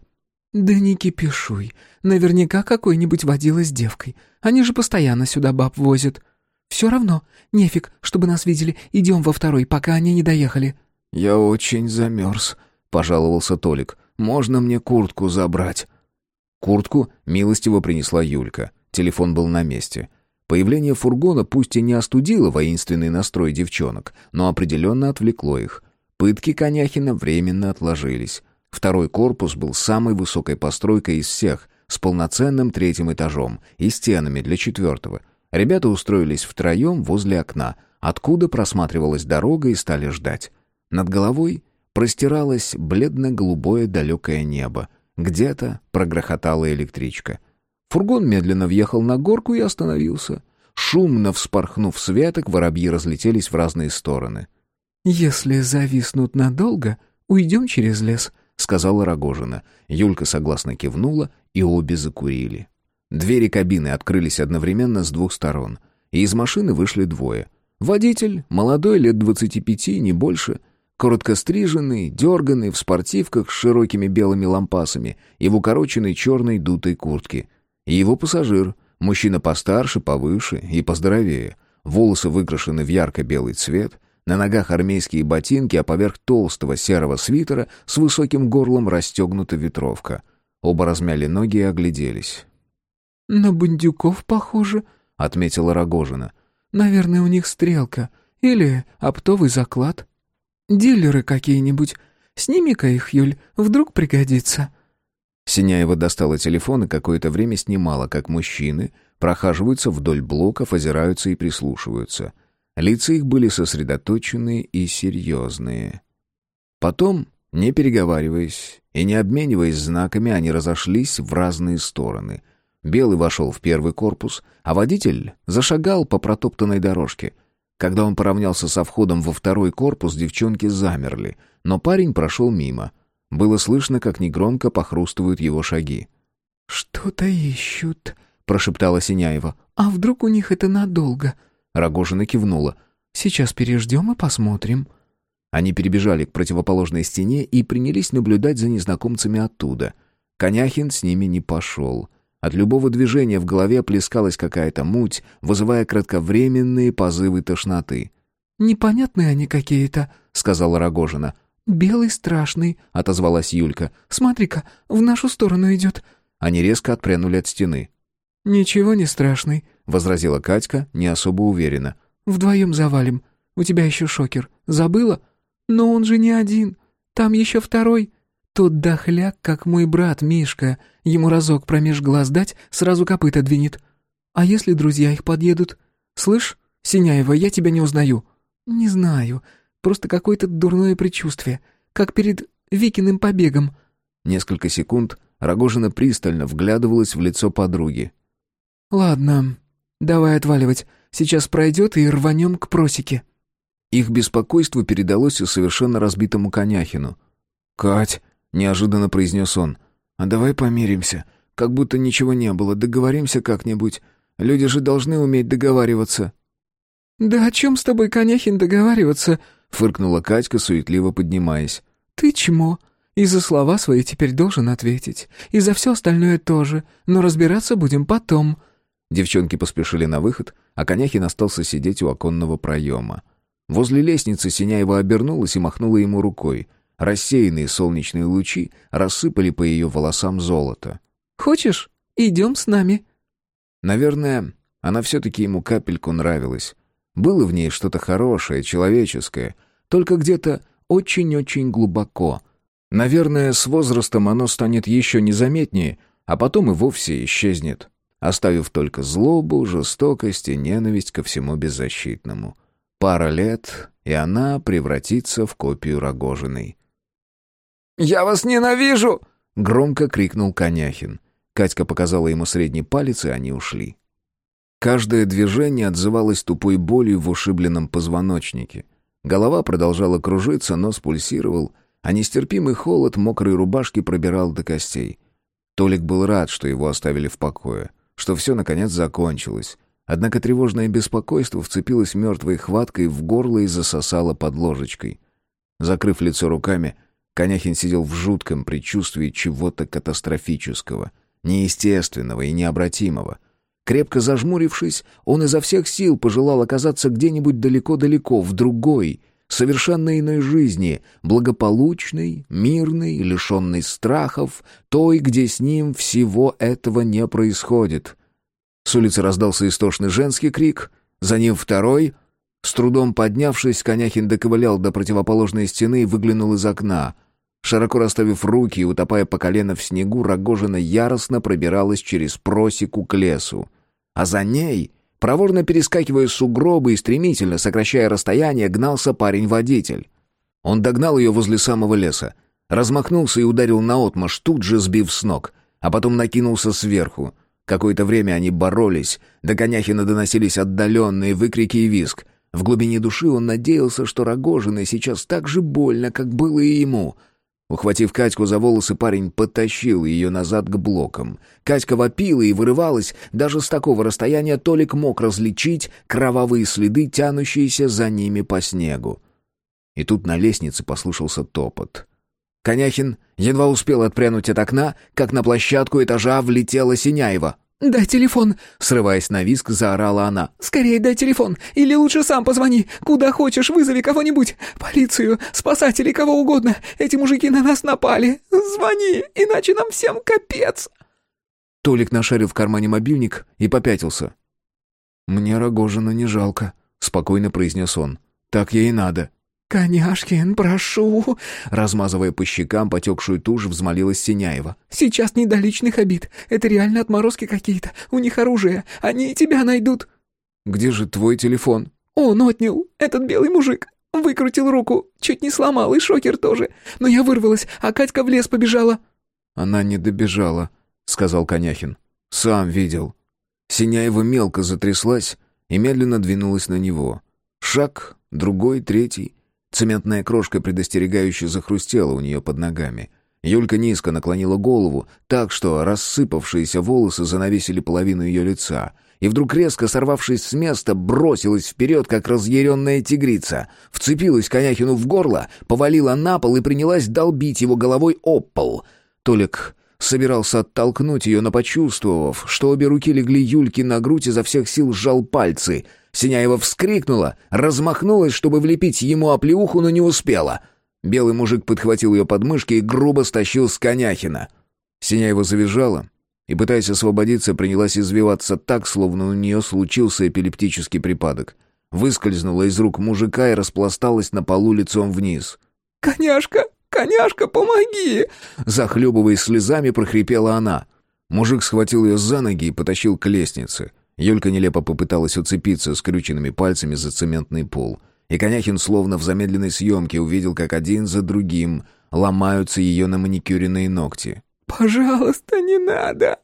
«Да не кипишуй. Наверняка какой-нибудь водила с девкой. Они же постоянно сюда баб возят. Все равно, нефиг, чтобы нас видели. Идем во второй, пока они не доехали». «Я очень замерз», — пожаловался Толик. «Можно мне куртку забрать?» Куртку милостиво принесла Юлька. Телефон был на месте. Появление фургона пусть и не остудило воинственный настрой девчонок, но определенно отвлекло их. Пытки Коняхина временно отложились. Второй корпус был самой высокой постройкой из всех, с полноценным третьим этажом и стенами для четвертого. Ребята устроились втроем возле окна, откуда просматривалась дорога и стали ждать. Над головой простиралось бледно-голубое далекое небо. Где-то прогрохотала электричка. Фургон медленно въехал на горку и остановился. Шумно вспорхнув с веток, воробьи разлетелись в разные стороны. «Если зависнут надолго, уйдем через лес», — сказала Рогожина. Юлька согласно кивнула, и обе закурили. Двери кабины открылись одновременно с двух сторон, и из машины вышли двое. Водитель, молодой, лет двадцати пяти, не больше, коротко стриженный, дерганный, в спортивках с широкими белыми лампасами и в укороченной черной дутой куртке. И его пассажир, мужчина постарше, повыше и поздоровее, волосы выкрашены в ярко-белый цвет, на ногах армейские ботинки, а поверх толстого серого свитера с высоким горлом расстегнута ветровка. Оба размяли ноги и огляделись. «На бандюков похоже», — отметила Рогожина. «Наверное, у них стрелка, Или оптовый заклад. Дилеры какие-нибудь. Сними-ка их, Юль, вдруг пригодится». Синяева достала телефон и какое-то время снимала, как мужчины прохаживаются вдоль блоков, озираются и прислушиваются. Лица их были сосредоточенные и серьезные. Потом, не переговариваясь и не обмениваясь знаками, они разошлись в разные стороны. Белый вошел в первый корпус, а водитель зашагал по протоптанной дорожке. Когда он поравнялся со входом во второй корпус, девчонки замерли, но парень прошел мимо — было слышно, как негромко похрустывают его шаги. «Что-то ищут», — прошептала Синяева. «А вдруг у них это надолго?» Рогожина кивнула. «Сейчас переждем и посмотрим». Они перебежали к противоположной стене и принялись наблюдать за незнакомцами оттуда. Коняхин с ними не пошел. От любого движения в голове плескалась какая-то муть, вызывая кратковременные позывы тошноты. «Непонятные они какие-то», — сказала Рогожина. «Белый страшный», — отозвалась Юлька. «Смотри-ка, в нашу сторону идет». Они резко отпрянули от стены. «Ничего не страшный», — возразила Катька, не особо уверенно. «Вдвоем завалим. У тебя еще шокер. Забыла? Но он же не один. Там еще второй. Тот дохляк, как мой брат Мишка. Ему разок промеж глаз дать, сразу копыта двинет. А если друзья их подъедут? Слышь, Синяева, я тебя не узнаю». «Не знаю. Просто какое-то дурное предчувствие, как перед Викиным побегом». Несколько секунд Рогожина пристально вглядывалась в лицо подруги. «Ладно, давай отваливать. Сейчас пройдет и рванем к просеке». Их беспокойство передалось и совершенно разбитому Коняхину. «Кать», — неожиданно произнес он, — «а давай помиримся. Как будто ничего не было. Договоримся как-нибудь. Люди же должны уметь договариваться». «Да о чем с тобой, Коняхин, договариваться?» Фыркнула Катька, суетливо поднимаясь. «Ты чмо. И за слова свои теперь должен ответить. И за все остальное тоже. Но разбираться будем потом». Девчонки поспешили на выход, а Коняхин остался сидеть у оконного проема. Возле лестницы Синяева обернулась и махнула ему рукой. Рассеянные солнечные лучи рассыпали по ее волосам золото. «Хочешь, идем с нами?» Наверное, она все-таки ему капельку нравилась. Было в ней что-то хорошее, человеческое, только где-то очень-очень глубоко. Наверное, с возрастом оно станет еще незаметнее, а потом и вовсе исчезнет, оставив только злобу, жестокость и ненависть ко всему беззащитному. Пара лет, и она превратится в копию Рогожиной. «Я вас ненавижу!» — громко крикнул Коняхин. Катька показала ему средний палец, и они ушли. Каждое движение отзывалось тупой болью в ушибленном позвоночнике. Голова продолжала кружиться, нос пульсировал, а нестерпимый холод мокрой рубашки пробирал до костей. Толик был рад, что его оставили в покое, что все наконец закончилось. Однако тревожное беспокойство вцепилось мертвой хваткой в горло и засосало под ложечкой. Закрыв лицо руками, Коняхин сидел в жутком предчувствии чего-то катастрофического, неестественного и необратимого. Крепко зажмурившись, он изо всех сил пожелал оказаться где-нибудь далеко-далеко, в другой, совершенно иной жизни, благополучной, мирной, лишенной страхов, той, где с ним всего этого не происходит. С улицы раздался истошный женский крик, за ним второй. С трудом поднявшись, Коняхин доковылял до противоположной стены и выглянул из окна. Широко расставив руки и утопая по колено в снегу, Рогожина яростно пробиралась через просеку к лесу а за ней, проворно перескакивая сугробы и стремительно сокращая расстояние, гнался парень-водитель. Он догнал ее возле самого леса, размахнулся и ударил наотмашь, тут же сбив с ног, а потом накинулся сверху. Какое-то время они боролись, до Коняхина доносились отдаленные выкрики и визг. В глубине души он надеялся, что Рогожиной сейчас так же больно, как было и ему — Ухватив Катьку за волосы, парень подтащил ее назад к блокам. Катька вопила и вырывалась. Даже с такого расстояния Толик мог различить кровавые следы, тянущиеся за ними по снегу. И тут на лестнице послышался топот. Коняхин едва успел отпрянуть от окна, как на площадку этажа влетела Синяева. «Дай телефон!» — срываясь на виск, заорала она. «Скорее дай телефон! Или лучше сам позвони! Куда хочешь, вызови кого-нибудь! Полицию, спасателей, кого угодно! Эти мужики на нас напали! Звони, иначе нам всем капец!» Толик нашарил в кармане мобильник и попятился. «Мне Рогожина не жалко», — спокойно произнес он. Так ей надо». «Коняшкин, прошу!» Размазывая по щекам потекшую тушь, взмолилась Синяева. «Сейчас не до личных обид. Это реально отморозки какие-то. У них оружие. Они и тебя найдут». «Где же твой телефон?» «Он отнял. Этот белый мужик. Выкрутил руку. Чуть не сломал. И шокер тоже. Но я вырвалась, а Катька в лес побежала». «Она не добежала», — сказал Коняхин. «Сам видел». Синяева мелко затряслась и медленно двинулась на него. Шаг, другой, третий. Цементная крошка предостерегающе захрустела у нее под ногами. Юлька низко наклонила голову, так что рассыпавшиеся волосы занавесили половину ее лица. И вдруг резко сорвавшись с места, бросилась вперед, как разъяренная тигрица. Вцепилась Коняхину в горло, повалила на пол и принялась долбить его головой об пол. Толик собирался оттолкнуть ее, но почувствовав, что обе руки легли Юльке на грудь, изо всех сил сжал пальцы — Синяева вскрикнула, размахнулась, чтобы влепить ему оплеуху, но не успела. Белый мужик подхватил ее подмышки и грубо стащил с коняхина. Синяева завизжала и, пытаясь освободиться, принялась извиваться так, словно у нее случился эпилептический припадок. Выскользнула из рук мужика и распласталась на полу лицом вниз. «Коняшка! Коняшка, помоги!» Захлебываясь слезами, прохрипела она. Мужик схватил ее за ноги и потащил к лестнице — Юлька нелепо попыталась уцепиться скрюченными пальцами за цементный пол. И Коняхин словно в замедленной съемке увидел, как один за другим ломаются ее на маникюренные ногти. «Пожалуйста, не надо!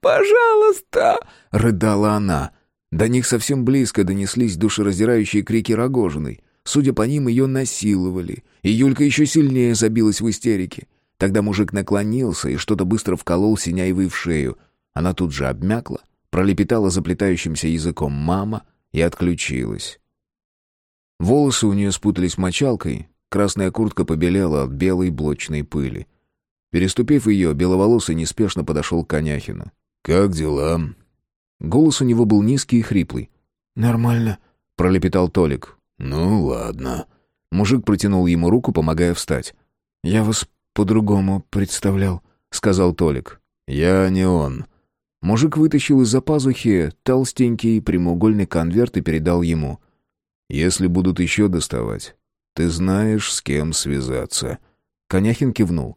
Пожалуйста!» — рыдала она. До них совсем близко донеслись душераздирающие крики Рогожиной. Судя по ним, ее насиловали, и Юлька еще сильнее забилась в истерике. Тогда мужик наклонился и что-то быстро вколол Синяевой в шею. Она тут же обмякла, пролепетала заплетающимся языком «мама» и отключилась. Волосы у нее спутались мочалкой, красная куртка побелела от белой блочной пыли. Переступив ее, беловолосый неспешно подошел к Коняхину. «Как дела?» Голос у него был низкий и хриплый. «Нормально», — пролепетал Толик. «Ну, ладно». Мужик протянул ему руку, помогая встать. «Я вас по-другому представлял», — сказал Толик. «Я не он», Мужик вытащил из-за пазухи толстенький прямоугольный конверт и передал ему. «Если будут еще доставать, ты знаешь, с кем связаться». Коняхин кивнул.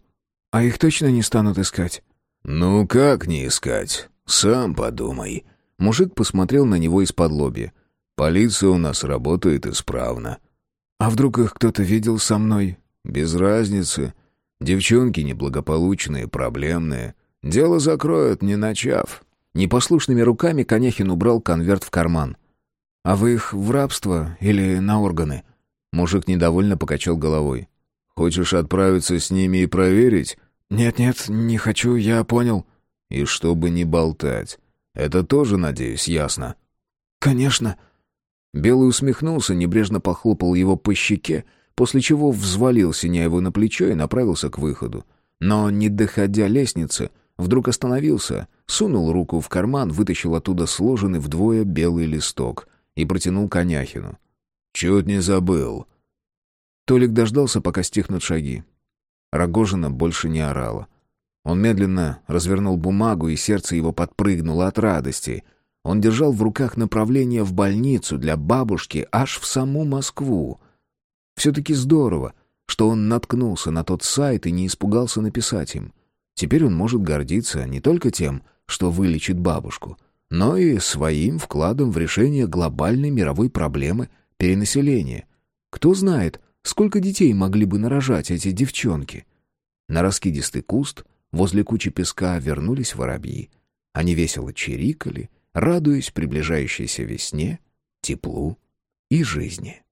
«А их точно не станут искать?» «Ну как не искать? Сам подумай». Мужик посмотрел на него из-под лоби. «Полиция у нас работает исправно». «А вдруг их кто-то видел со мной?» «Без разницы. Девчонки неблагополучные, проблемные. Дело закроют, не начав». Непослушными руками Конехин убрал конверт в карман. «А вы их в рабство или на органы?» Мужик недовольно покачал головой. «Хочешь отправиться с ними и проверить?» «Нет-нет, не хочу, я понял». «И чтобы не болтать. Это тоже, надеюсь, ясно?» «Конечно». Белый усмехнулся, небрежно похлопал его по щеке, после чего взвалил Синяеву на плечо и направился к выходу. Но, не доходя лестницы, Вдруг остановился, сунул руку в карман, вытащил оттуда сложенный вдвое белый листок и протянул Коняхину. «Чуть не забыл». Толик дождался, пока стихнут шаги. Рогожина больше не орала. Он медленно развернул бумагу, и сердце его подпрыгнуло от радости. Он держал в руках направление в больницу для бабушки аж в саму Москву. Все-таки здорово, что он наткнулся на тот сайт и не испугался написать им. Теперь он может гордиться не только тем, что вылечит бабушку, но и своим вкладом в решение глобальной мировой проблемы перенаселения. Кто знает, сколько детей могли бы нарожать эти девчонки? На раскидистый куст возле кучи песка вернулись воробьи. Они весело чирикали, радуясь приближающейся весне, теплу и жизни.